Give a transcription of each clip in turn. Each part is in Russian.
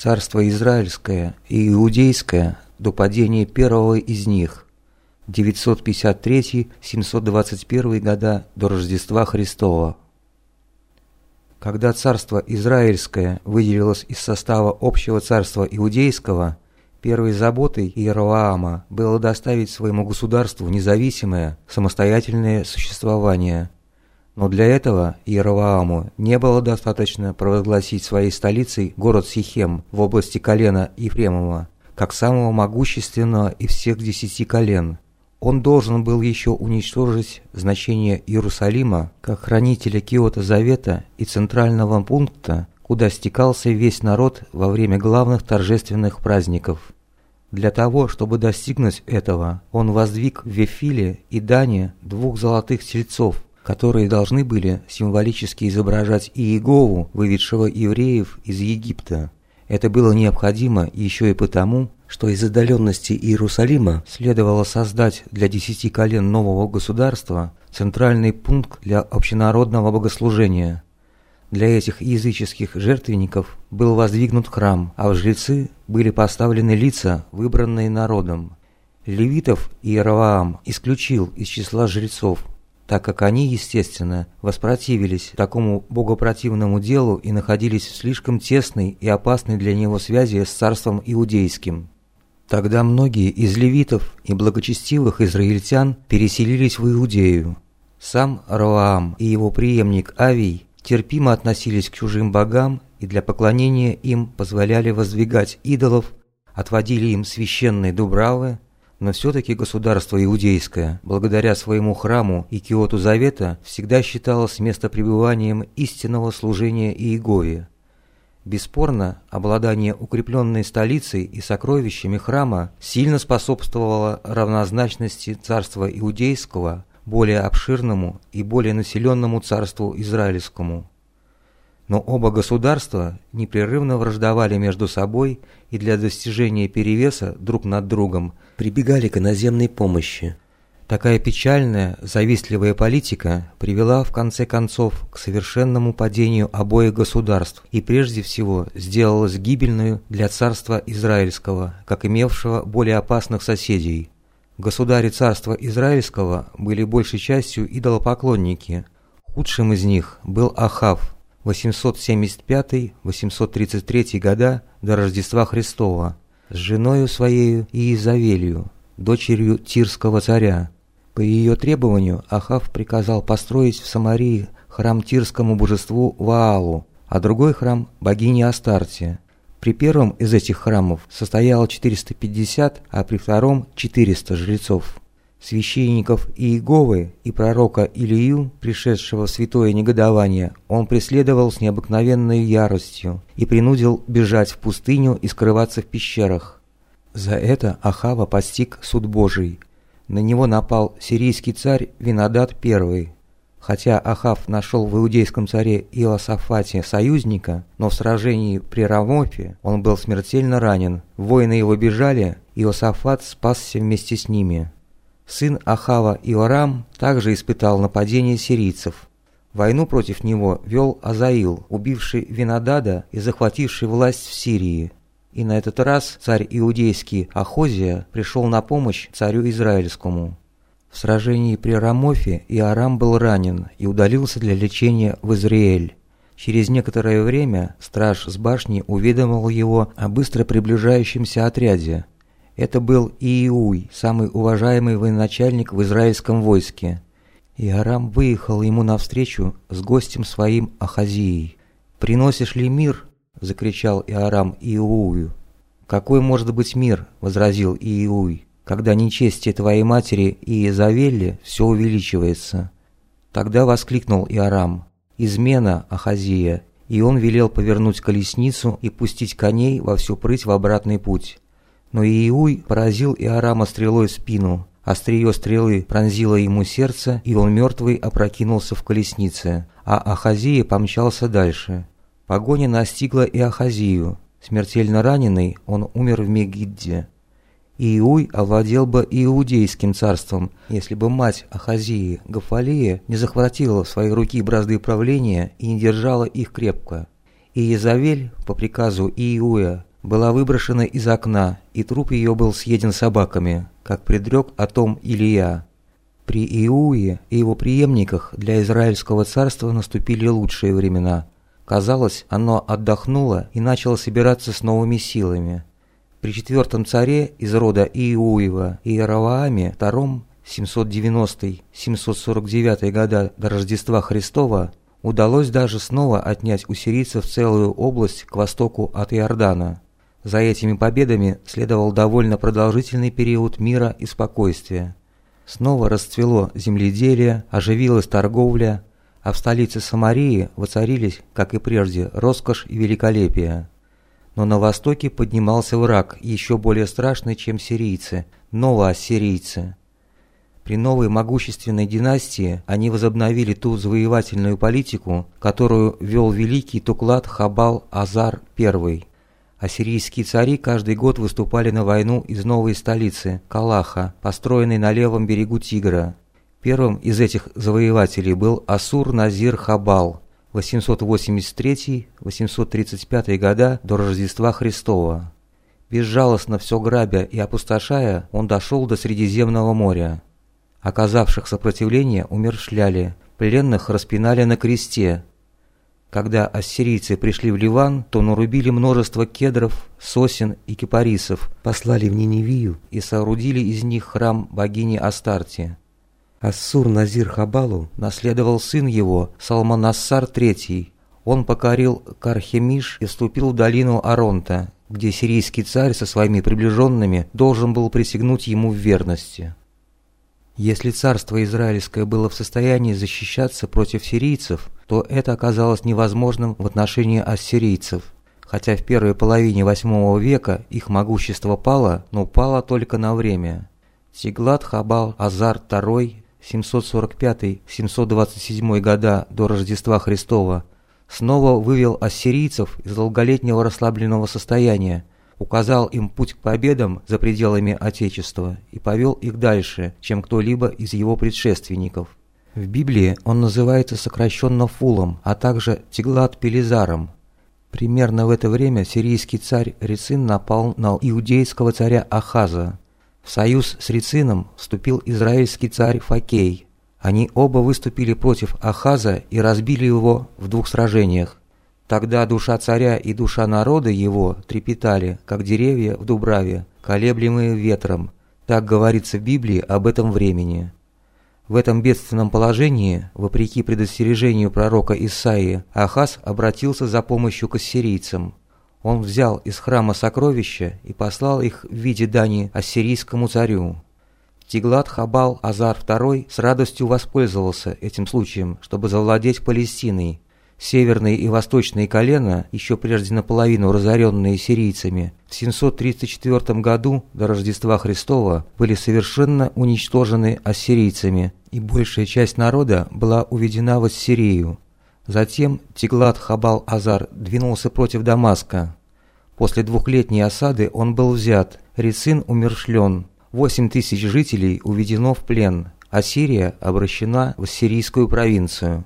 царство Израильское и Иудейское до падения первого из них, 953-721 года до Рождества Христова. Когда царство Израильское выделилось из состава общего царства Иудейского, первой заботой Иероаама было доставить своему государству независимое, самостоятельное существование. Но для этого Иероааму не было достаточно провозгласить своей столицей город Сихем в области колена Ефремова, как самого могущественного из всех десяти колен – он должен был еще уничтожить значение Иерусалима как хранителя Киота Завета и центрального пункта, куда стекался весь народ во время главных торжественных праздников. Для того, чтобы достигнуть этого, он воздвиг в Вефиле и Дане двух золотых тельцов, которые должны были символически изображать Иегову, выведшего евреев из Египта. Это было необходимо еще и потому, что из отдаленности Иерусалима следовало создать для десяти колен нового государства центральный пункт для общенародного богослужения. Для этих языческих жертвенников был воздвигнут храм, а в жрецы были поставлены лица, выбранные народом. Левитов Иераваам исключил из числа жрецов, так как они, естественно, воспротивились такому богопротивному делу и находились в слишком тесной и опасной для него связи с царством иудейским. Тогда многие из левитов и благочестивых израильтян переселились в Иудею. Сам Роам и его преемник Авий терпимо относились к чужим богам и для поклонения им позволяли воздвигать идолов, отводили им священные дубравы, но все-таки государство иудейское, благодаря своему храму и Киоту Завета, всегда считалось местопребыванием истинного служения Иегове. Бесспорно, обладание укрепленной столицей и сокровищами храма сильно способствовало равнозначности царства Иудейского более обширному и более населенному царству Израильскому. Но оба государства непрерывно враждовали между собой и для достижения перевеса друг над другом прибегали к иноземной помощи. Такая печальная, завистливая политика привела в конце концов к совершенному падению обоих государств и прежде всего сделалась гибельную для царства Израильского, как имевшего более опасных соседей. Государи царства Израильского были большей частью идолопоклонники. Худшим из них был Ахав, 875-833 года до Рождества Христова, с женою своею Иезавелью, дочерью Тирского царя, по ее требованию Ахав приказал построить в Самарии храм тирскому божеству Ваалу, а другой храм – богине Астарте. При первом из этих храмов состояло 450, а при втором – 400 жрецов. Священников Иеговы и пророка Илию, пришедшего в святое негодование, он преследовал с необыкновенной яростью и принудил бежать в пустыню и скрываться в пещерах. За это Ахава постиг суд Божий – на него напал сирийский царь Винодат I. Хотя Ахав нашел в иудейском царе Иосафате союзника, но в сражении при Рамофе он был смертельно ранен. Воины его бежали, Иосафат спасся вместе с ними. Сын Ахава Иорам также испытал нападение сирийцев. Войну против него вел Азаил, убивший Винодада и захвативший власть в Сирии. И на этот раз царь иудейский Ахозия пришел на помощь царю израильскому. В сражении при Рамофе Иорам был ранен и удалился для лечения в Израиль. Через некоторое время страж с башни уведомил его о быстро приближающемся отряде. Это был Ииуй, самый уважаемый военачальник в израильском войске. Иорам выехал ему навстречу с гостем своим Ахазией. «Приносишь ли мир?» – закричал Иорам Иую. «Какой может быть мир?» – возразил Иуй, «когда нечестие твоей матери и Изавелли все увеличивается». Тогда воскликнул Иорам, «Измена Ахазия!» И он велел повернуть колесницу и пустить коней во всю прыть в обратный путь. Но Иуй поразил Иорама стрелой в спину, Острие стрелы пронзило ему сердце, и он мертвый опрокинулся в колеснице, а Ахазия помчался дальше. Погоня настигла и Ахазию. Смертельно раненый, он умер в Мегидде. Иуй овладел бы Иудейским царством, если бы мать Ахазии, Гафалия, не захватила в свои руки бразды правления и не держала их крепко. И Езавель, по приказу Иуя, была выброшена из окна, и труп ее был съеден собаками, как предрек о том Илия. При Иуе и его преемниках для Израильского царства наступили лучшие времена. Казалось, оно отдохнуло и начало собираться с новыми силами. При четвертом царе из рода Иуева и Иеравааме II 790-749 года до Рождества Христова удалось даже снова отнять у сирийцев целую область к востоку от Иордана. За этими победами следовал довольно продолжительный период мира и спокойствия. Снова расцвело земледелие, оживилась торговля, а в столице Самарии воцарились, как и прежде, роскошь и великолепие. Но на востоке поднимался враг, еще более страшный, чем сирийцы, новоассирийцы. При новой могущественной династии они возобновили ту завоевательную политику, которую вел великий Туклад Хабал Азар I. Ассирийские цари каждый год выступали на войну из новой столицы, Калаха, построенной на левом берегу Тигра. Первым из этих завоевателей был Асур-Назир Хабал, 883-835 года до Рождества Христова. Безжалостно все грабя и опустошая, он дошел до Средиземного моря. Оказавших сопротивление умершляли, пленных распинали на кресте. Когда ассирийцы пришли в Ливан, то нарубили множество кедров, сосен и кипарисов, послали в Ниневию и соорудили из них храм богини Астарте. Ассур-Назир Хабалу наследовал сын его, Салманассар III. Он покорил Кархемиш и вступил в долину Аронта, где сирийский царь со своими приближенными должен был присягнуть ему в верности. Если царство израильское было в состоянии защищаться против сирийцев, то это оказалось невозможным в отношении ассирийцев. Хотя в первой половине VIII века их могущество пало, но пало только на время. Сиглат Хабал Азар II 745-727 года до Рождества Христова снова вывел ассирийцев из долголетнего расслабленного состояния указал им путь к победам за пределами Отечества и повел их дальше, чем кто-либо из его предшественников. В Библии он называется сокращенно Фулом, а также Тиглат-Пелизаром. Примерно в это время сирийский царь Рицин напал на иудейского царя Ахаза. В союз с Рицином вступил израильский царь Факей. Они оба выступили против Ахаза и разбили его в двух сражениях. Тогда душа царя и душа народа его трепетали, как деревья в дубраве, колеблемые ветром. Так говорится в Библии об этом времени. В этом бедственном положении, вопреки предостережению пророка Исаии, Ахаз обратился за помощью к ассирийцам. Он взял из храма сокровища и послал их в виде дани ассирийскому царю. Тиглат Хабал Азар II с радостью воспользовался этим случаем, чтобы завладеть Палестиной, Северные и восточные колена, еще прежде наполовину разоренные сирийцами, в 734 году до Рождества Христова были совершенно уничтожены ассирийцами, и большая часть народа была уведена в Ассирию. Затем Тиглат-Хабал-Азар двинулся против Дамаска. После двухлетней осады он был взят, Рицин умершлен, 8 тысяч жителей уведено в плен, а Сирия обращена в ассирийскую провинцию.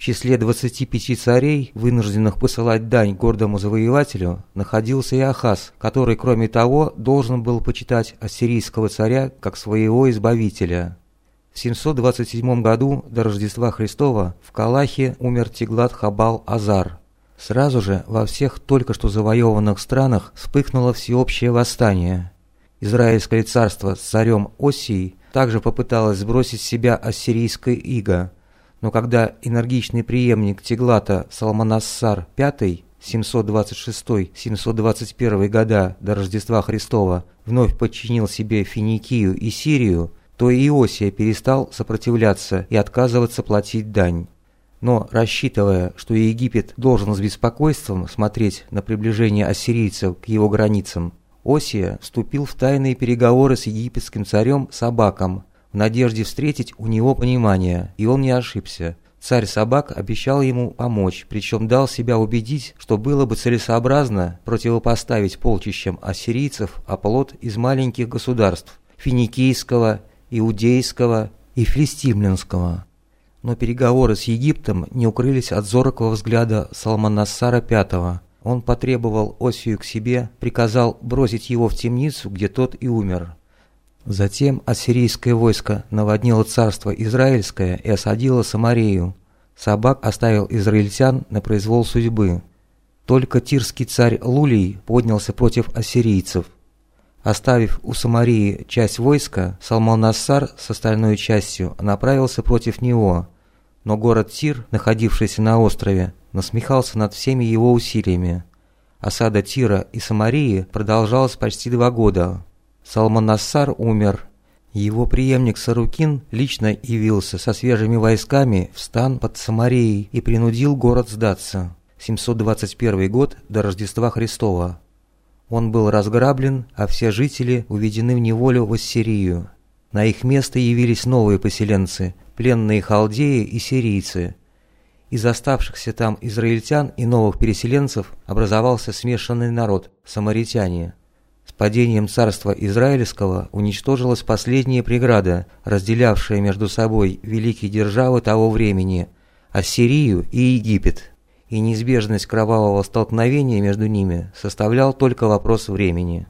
В числе 25 царей, вынужденных посылать дань гордому завоевателю, находился и Ахаз, который, кроме того, должен был почитать ассирийского царя как своего избавителя. В 727 году до Рождества Христова в Калахе умер Тиглат Хабал Азар. Сразу же во всех только что завоеванных странах вспыхнуло всеобщее восстание. Израильское царство с царем Осией также попыталось сбросить с себя ассирийское иго – но когда энергичный преемник Теглата Салманассар V 726-721 года до Рождества Христова вновь подчинил себе Финикию и Сирию, то Иосия перестал сопротивляться и отказываться платить дань. Но, рассчитывая, что Египет должен с беспокойством смотреть на приближение ассирийцев к его границам, Осия вступил в тайные переговоры с египетским царем Сабаком, в надежде встретить у него понимание, и он не ошибся. Царь собак обещал ему помочь, причем дал себя убедить, что было бы целесообразно противопоставить полчищам ассирийцев оплот из маленьких государств – финикийского, иудейского и филистимлянского. Но переговоры с Египтом не укрылись от зоркого взгляда Салманассара V. Он потребовал Осию к себе, приказал бросить его в темницу, где тот и умер. Затем ассирийское войско наводнило царство Израильское и осадило Самарию. Собак оставил израильтян на произвол судьбы. Только тирский царь Лулий поднялся против ассирийцев. Оставив у Самарии часть войска, Салман-Нассар с остальной частью направился против него. Но город Тир, находившийся на острове, насмехался над всеми его усилиями. Осада Тира и Самарии продолжалась почти два года. Салманассар умер. Его преемник Сарукин лично явился со свежими войсками в стан под Самарией и принудил город сдаться. 721 год до Рождества Христова. Он был разграблен, а все жители уведены в неволю в Ассирию. На их место явились новые поселенцы, пленные халдеи и сирийцы. Из оставшихся там израильтян и новых переселенцев образовался смешанный народ – самаритяне. Падением царства Израильского уничтожилась последняя преграда, разделявшая между собой великие державы того времени – Ассирию и Египет и неизбежность кровавого столкновения между ними составлял только вопрос времени.